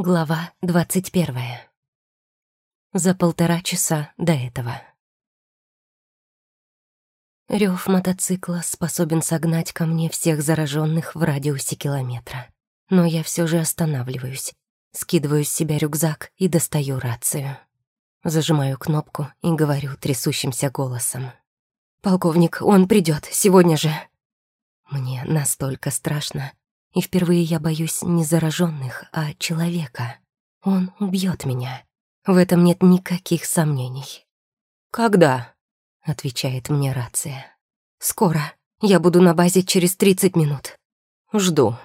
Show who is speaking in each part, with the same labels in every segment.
Speaker 1: Глава двадцать первая. За полтора часа до этого. Рев мотоцикла способен согнать ко мне всех зараженных в радиусе километра. Но я все же останавливаюсь, скидываю с себя рюкзак и достаю рацию. Зажимаю кнопку и говорю трясущимся голосом. «Полковник, он придет сегодня же!» Мне настолько страшно, и впервые я боюсь не зараженных, а человека. Он убьет меня. В этом нет никаких сомнений. «Когда?» — отвечает мне рация. «Скоро. Я буду на базе через 30 минут. Жду».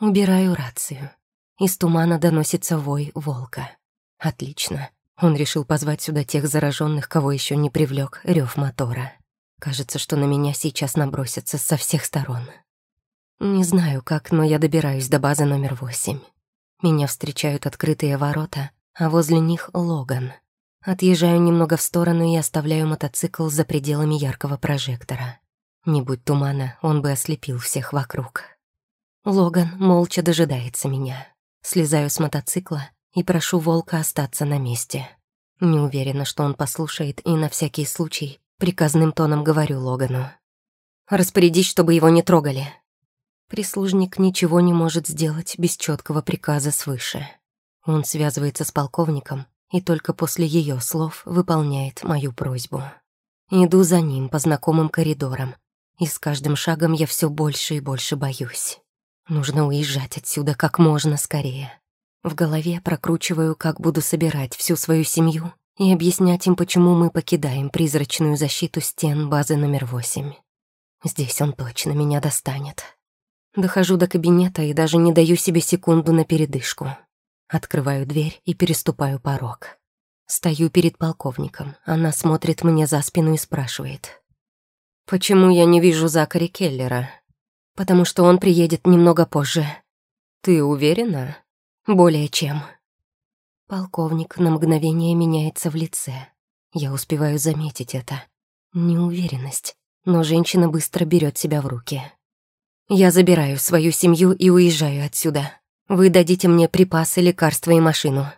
Speaker 1: Убираю рацию. Из тумана доносится вой волка. Отлично. Он решил позвать сюда тех зараженных, кого еще не привлек рев мотора. Кажется, что на меня сейчас набросятся со всех сторон. Не знаю как, но я добираюсь до базы номер восемь. Меня встречают открытые ворота, а возле них Логан. Отъезжаю немного в сторону и оставляю мотоцикл за пределами яркого прожектора. Не будь тумана, он бы ослепил всех вокруг. Логан молча дожидается меня. Слезаю с мотоцикла и прошу волка остаться на месте. Не уверена, что он послушает, и на всякий случай приказным тоном говорю Логану. «Распорядись, чтобы его не трогали. Прислужник ничего не может сделать без четкого приказа свыше. Он связывается с полковником и только после ее слов выполняет мою просьбу. Иду за ним по знакомым коридорам, и с каждым шагом я все больше и больше боюсь. Нужно уезжать отсюда как можно скорее. В голове прокручиваю, как буду собирать всю свою семью и объяснять им, почему мы покидаем призрачную защиту стен базы номер восемь. Здесь он точно меня достанет. Дохожу до кабинета и даже не даю себе секунду на передышку. Открываю дверь и переступаю порог. Стою перед полковником. Она смотрит мне за спину и спрашивает. «Почему я не вижу Закари Келлера?» «Потому что он приедет немного позже». «Ты уверена?» «Более чем». Полковник на мгновение меняется в лице. Я успеваю заметить это. Неуверенность. Но женщина быстро берет себя в руки. Я забираю свою семью и уезжаю отсюда. Вы дадите мне припасы, лекарства и машину.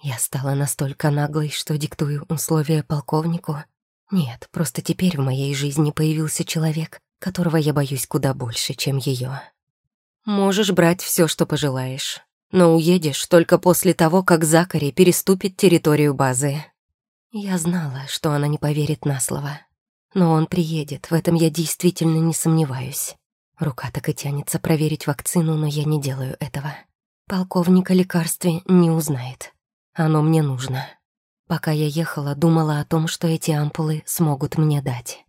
Speaker 1: Я стала настолько наглой, что диктую условия полковнику. Нет, просто теперь в моей жизни появился человек, которого я боюсь куда больше, чем ее. Можешь брать все, что пожелаешь, но уедешь только после того, как Закари переступит территорию базы. Я знала, что она не поверит на слово. Но он приедет, в этом я действительно не сомневаюсь. Рука так и тянется проверить вакцину, но я не делаю этого. Полковник о лекарстве не узнает. Оно мне нужно. Пока я ехала, думала о том, что эти ампулы смогут мне дать.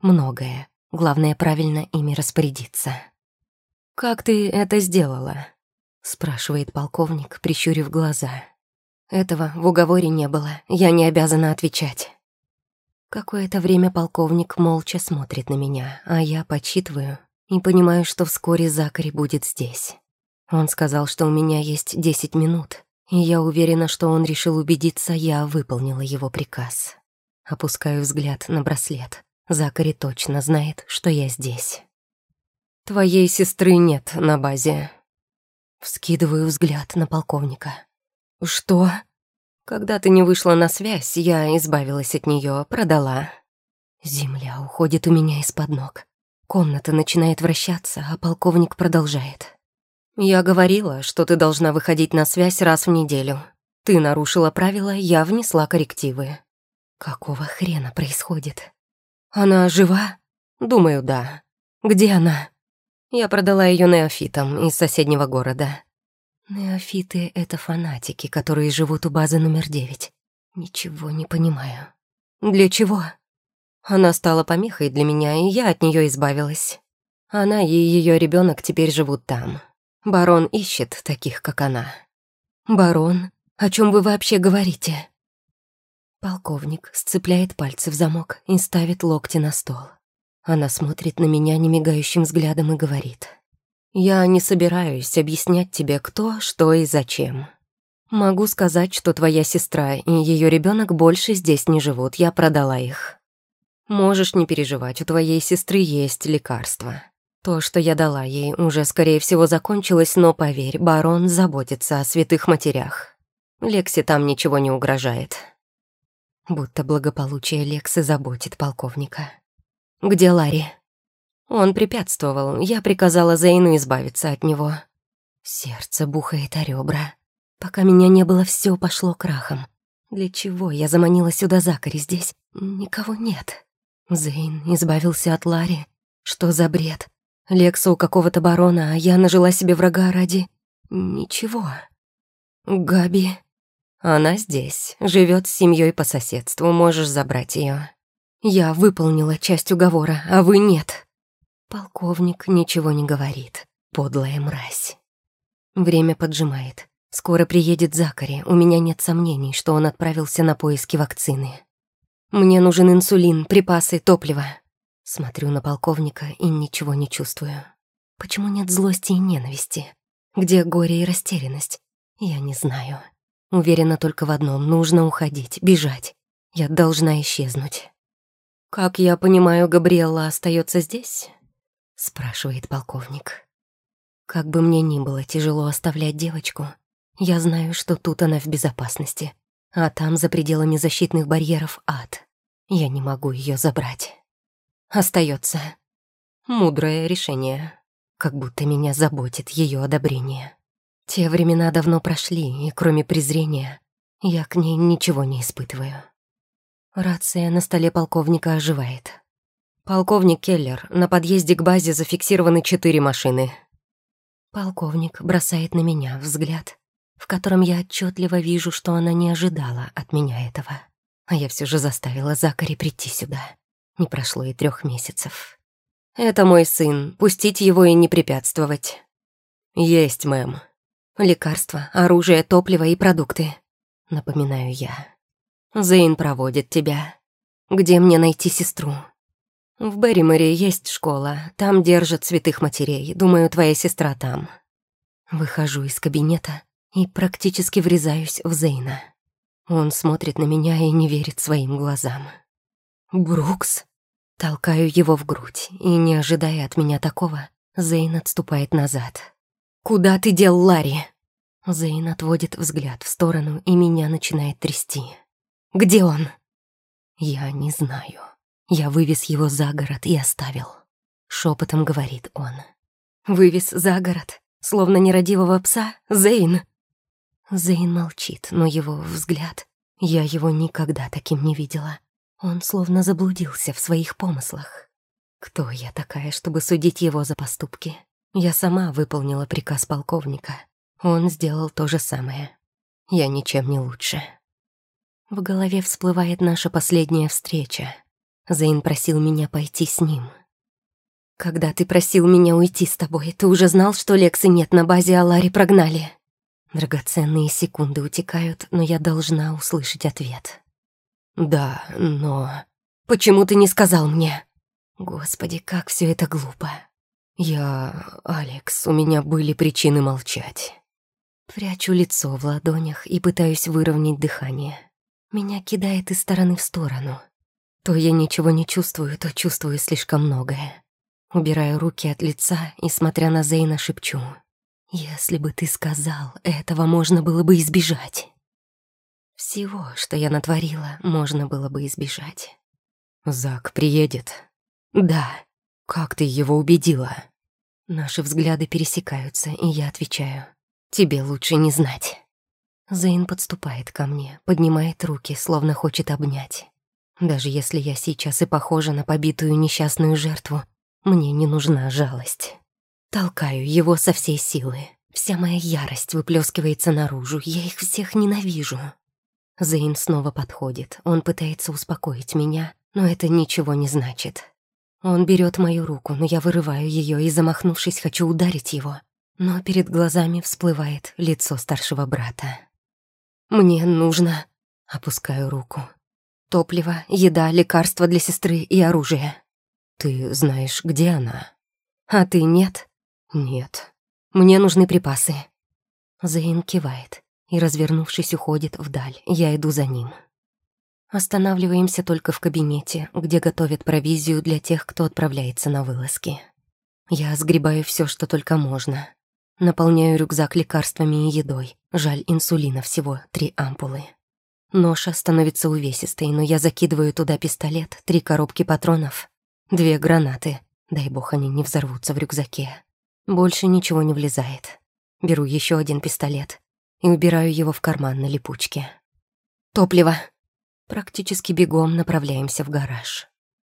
Speaker 1: Многое. Главное, правильно ими распорядиться. «Как ты это сделала?» — спрашивает полковник, прищурив глаза. «Этого в уговоре не было, я не обязана отвечать». Какое-то время полковник молча смотрит на меня, а я подсчитываю, и понимаю, что вскоре Закари будет здесь. Он сказал, что у меня есть десять минут, и я уверена, что он решил убедиться, я выполнила его приказ. Опускаю взгляд на браслет. Закари точно знает, что я здесь. «Твоей сестры нет на базе». Вскидываю взгляд на полковника. «Что?» «Когда ты не вышла на связь, я избавилась от нее, продала». Земля уходит у меня из-под ног. Комната начинает вращаться, а полковник продолжает. «Я говорила, что ты должна выходить на связь раз в неделю. Ты нарушила правила, я внесла коррективы». «Какого хрена происходит? Она жива?» «Думаю, да. Где она?» Я продала ее неофитам из соседнего города. Неофиты — это фанатики, которые живут у базы номер девять. Ничего не понимаю. Для чего? Она стала помехой для меня, и я от нее избавилась. Она и ее ребенок теперь живут там. Барон ищет таких, как она. Барон? О чем вы вообще говорите? Полковник сцепляет пальцы в замок и ставит локти на стол. Она смотрит на меня немигающим взглядом и говорит. «Я не собираюсь объяснять тебе, кто, что и зачем. Могу сказать, что твоя сестра и ее ребенок больше здесь не живут, я продала их. Можешь не переживать, у твоей сестры есть лекарства. То, что я дала ей, уже, скорее всего, закончилось, но, поверь, барон заботится о святых матерях. Лексе там ничего не угрожает. Будто благополучие Лексы заботит полковника. «Где Ларри?» Он препятствовал, я приказала Зейну избавиться от него. Сердце бухает о ребра. Пока меня не было, все пошло крахом. Для чего я заманила сюда Закари здесь? Никого нет. Зейн избавился от Ларри. Что за бред? Лекса у какого-то барона, а я нажила себе врага ради... Ничего. Габи... Она здесь, живет с семьей по соседству, можешь забрать ее. Я выполнила часть уговора, а вы нет. Полковник ничего не говорит. Подлая мразь. Время поджимает. Скоро приедет Закари, у меня нет сомнений, что он отправился на поиски вакцины. Мне нужен инсулин, припасы, топливо. Смотрю на полковника и ничего не чувствую. Почему нет злости и ненависти? Где горе и растерянность? Я не знаю. Уверена только в одном — нужно уходить, бежать. Я должна исчезнуть. «Как я понимаю, Габриэлла остается здесь?» — спрашивает полковник. Как бы мне ни было тяжело оставлять девочку, я знаю, что тут она в безопасности, а там, за пределами защитных барьеров, ад. Я не могу ее забрать. Остается. Мудрое решение. Как будто меня заботит ее одобрение. Те времена давно прошли, и кроме презрения я к ней ничего не испытываю. Рация на столе полковника оживает. «Полковник Келлер, на подъезде к базе зафиксированы четыре машины». Полковник бросает на меня взгляд, в котором я отчетливо вижу, что она не ожидала от меня этого. А я все же заставила Закари прийти сюда. Не прошло и трех месяцев. «Это мой сын. Пустить его и не препятствовать». «Есть, мэм», Лекарства, оружие, топливо и продукты. Напоминаю я. Зейн проводит тебя. Где мне найти сестру? В Берриморе есть школа. Там держат святых матерей. Думаю, твоя сестра там. Выхожу из кабинета и практически врезаюсь в Зейна. Он смотрит на меня и не верит своим глазам. «Брукс?» Толкаю его в грудь, и, не ожидая от меня такого, Зейн отступает назад. «Куда ты дел Ларри?» Зейн отводит взгляд в сторону, и меня начинает трясти. «Где он?» «Я не знаю. Я вывез его за город и оставил». Шепотом говорит он. «Вывез за город? Словно нерадивого пса? Зейн?» Зейн молчит, но его взгляд... Я его никогда таким не видела. Он словно заблудился в своих помыслах. Кто я такая, чтобы судить его за поступки? Я сама выполнила приказ полковника. Он сделал то же самое. Я ничем не лучше. В голове всплывает наша последняя встреча. Зейн просил меня пойти с ним. «Когда ты просил меня уйти с тобой, ты уже знал, что Лексы нет на базе, а Ларри прогнали?» Драгоценные секунды утекают, но я должна услышать ответ. «Да, но...» «Почему ты не сказал мне?» Господи, как все это глупо. «Я... Алекс, у меня были причины молчать». Прячу лицо в ладонях и пытаюсь выровнять дыхание. Меня кидает из стороны в сторону. То я ничего не чувствую, то чувствую слишком многое. Убираю руки от лица и, смотря на Зейна, шепчу. «Если бы ты сказал, этого можно было бы избежать». Всего, что я натворила, можно было бы избежать. «Зак приедет?» «Да». «Как ты его убедила?» Наши взгляды пересекаются, и я отвечаю. «Тебе лучше не знать». Зейн подступает ко мне, поднимает руки, словно хочет обнять. Даже если я сейчас и похожа на побитую несчастную жертву, мне не нужна жалость. Толкаю его со всей силы. Вся моя ярость выплескивается наружу, я их всех ненавижу. Зейн снова подходит, он пытается успокоить меня, но это ничего не значит. Он берет мою руку, но я вырываю ее и, замахнувшись, хочу ударить его. Но перед глазами всплывает лицо старшего брата. «Мне нужно...» — опускаю руку. «Топливо, еда, лекарства для сестры и оружие». «Ты знаешь, где она?» «А ты нет?» «Нет. Мне нужны припасы». Зейн кивает и, развернувшись, уходит вдаль. Я иду за ним. Останавливаемся только в кабинете, где готовят провизию для тех, кто отправляется на вылазки. Я сгребаю все, что только можно. Наполняю рюкзак лекарствами и едой. Жаль, инсулина всего три ампулы. Ноша становится увесистой, но я закидываю туда пистолет, три коробки патронов, две гранаты. Дай бог, они не взорвутся в рюкзаке. Больше ничего не влезает. Беру еще один пистолет и убираю его в карман на липучке. Топливо. Практически бегом направляемся в гараж.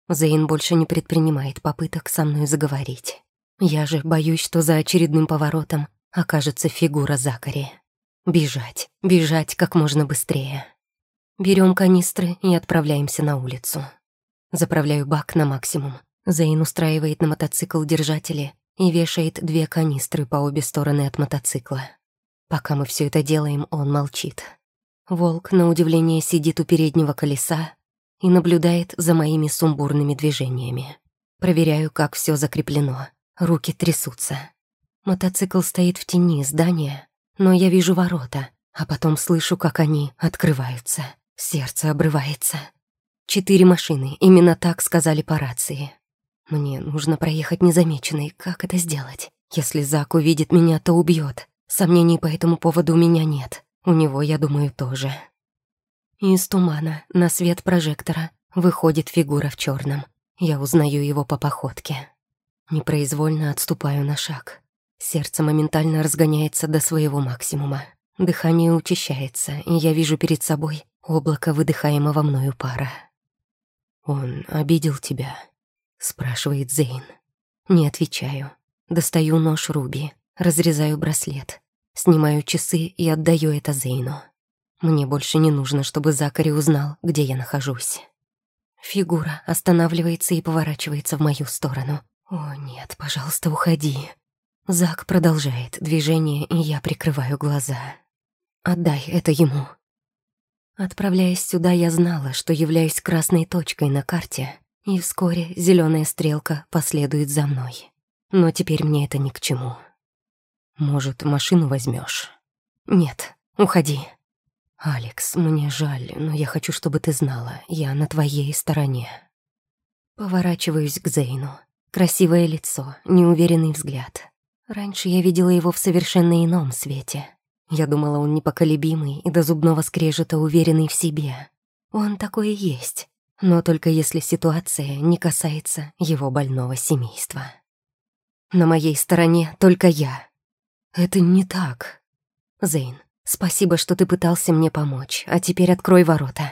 Speaker 1: Зейн больше не предпринимает попыток со мной заговорить. Я же боюсь, что за очередным поворотом окажется фигура Закари. Бежать, бежать как можно быстрее. Берем канистры и отправляемся на улицу. Заправляю бак на максимум. Зейн устраивает на мотоцикл держатели и вешает две канистры по обе стороны от мотоцикла. Пока мы все это делаем, он молчит. Волк, на удивление, сидит у переднего колеса и наблюдает за моими сумбурными движениями. Проверяю, как все закреплено. Руки трясутся. Мотоцикл стоит в тени здания, но я вижу ворота, а потом слышу, как они открываются. Сердце обрывается. Четыре машины, именно так сказали по рации. Мне нужно проехать незамеченной. Как это сделать? Если Зак увидит меня, то убьет. Сомнений по этому поводу у меня нет. У него, я думаю, тоже. Из тумана на свет прожектора выходит фигура в черном. Я узнаю его по походке. Непроизвольно отступаю на шаг. Сердце моментально разгоняется до своего максимума. Дыхание учащается, и я вижу перед собой облако выдыхаемого мною пара. «Он обидел тебя?» — спрашивает Зейн. Не отвечаю. Достаю нож Руби, разрезаю браслет, снимаю часы и отдаю это Зейну. Мне больше не нужно, чтобы Закари узнал, где я нахожусь. Фигура останавливается и поворачивается в мою сторону. «О, нет, пожалуйста, уходи». Зак продолжает движение, и я прикрываю глаза. «Отдай это ему». Отправляясь сюда, я знала, что являюсь красной точкой на карте, и вскоре зеленая стрелка последует за мной. Но теперь мне это ни к чему. «Может, машину возьмешь? «Нет, уходи». «Алекс, мне жаль, но я хочу, чтобы ты знала, я на твоей стороне». Поворачиваюсь к Зейну. Красивое лицо, неуверенный взгляд. Раньше я видела его в совершенно ином свете. Я думала, он непоколебимый и до зубного скрежета уверенный в себе. Он такой и есть, но только если ситуация не касается его больного семейства. На моей стороне только я. Это не так. Зейн, Спасибо, что ты пытался мне помочь, а теперь открой ворота».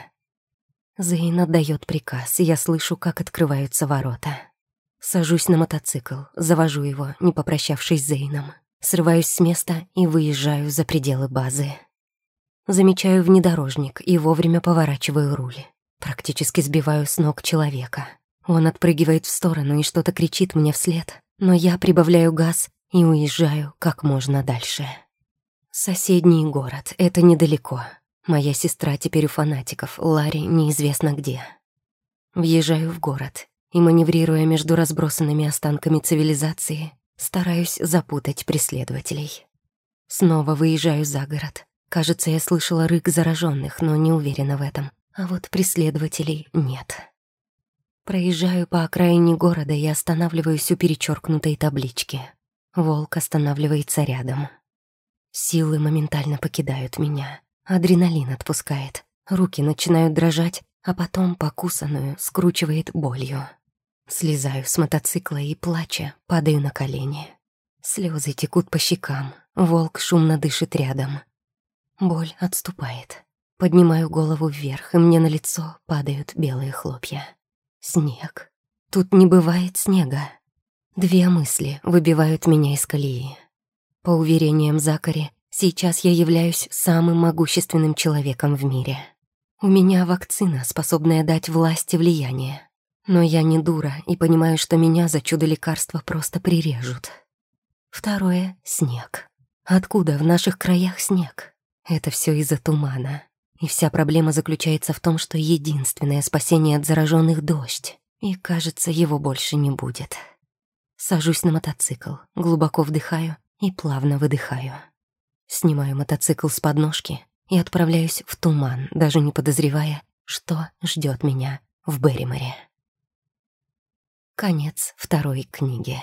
Speaker 1: Зейн отдает приказ, и я слышу, как открываются ворота. Сажусь на мотоцикл, завожу его, не попрощавшись с Зейном. Срываюсь с места и выезжаю за пределы базы. Замечаю внедорожник и вовремя поворачиваю руль. Практически сбиваю с ног человека. Он отпрыгивает в сторону и что-то кричит мне вслед, но я прибавляю газ и уезжаю как можно дальше. Соседний город, это недалеко. Моя сестра теперь у фанатиков, Ларри неизвестно где. Въезжаю в город и, маневрируя между разбросанными останками цивилизации, стараюсь запутать преследователей. Снова выезжаю за город. Кажется, я слышала рык зараженных, но не уверена в этом. А вот преследователей нет. Проезжаю по окраине города и останавливаюсь у перечеркнутой таблички. Волк останавливается рядом. Силы моментально покидают меня. Адреналин отпускает. Руки начинают дрожать, а потом покусанную скручивает болью. Слезаю с мотоцикла и, плача, падаю на колени. Слезы текут по щекам, волк шумно дышит рядом. Боль отступает. Поднимаю голову вверх, и мне на лицо падают белые хлопья. Снег. Тут не бывает снега. Две мысли выбивают меня из колеи. По уверениям Закари, сейчас я являюсь самым могущественным человеком в мире. У меня вакцина, способная дать власть и влияние. Но я не дура и понимаю, что меня за чудо лекарства просто прирежут. Второе — снег. Откуда в наших краях снег? Это все из-за тумана. И вся проблема заключается в том, что единственное спасение от зараженных — дождь. И, кажется, его больше не будет. Сажусь на мотоцикл, глубоко вдыхаю и плавно выдыхаю. Снимаю мотоцикл с подножки и отправляюсь в туман, даже не подозревая, что ждет меня в Берриморе. Конец второй книги.